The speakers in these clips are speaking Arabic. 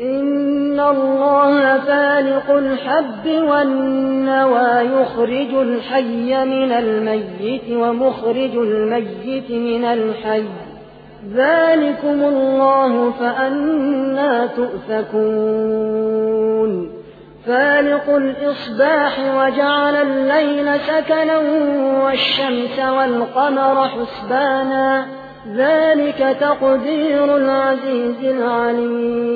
إن الله فالق الحب والنوى يخرج الحي من الميت ومخرج الميت من الحي. ذلكم الله فأنا تؤفكون. فالق الإصباح وجعل الليل سكنا والشمس والقمر حسبانا. ذلك تقدير العزيز العليم.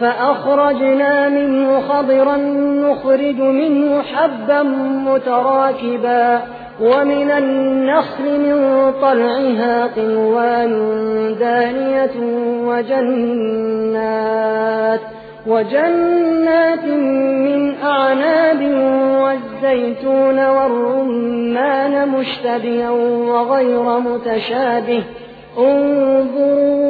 فأخرجنا منه خضرا نخرج منه حبا متراكبا ومن النخل من طلعها قنوان دانية وجنات وجنات من أعناب والزيتون والرمان مشتبها وغير متشابه انظروا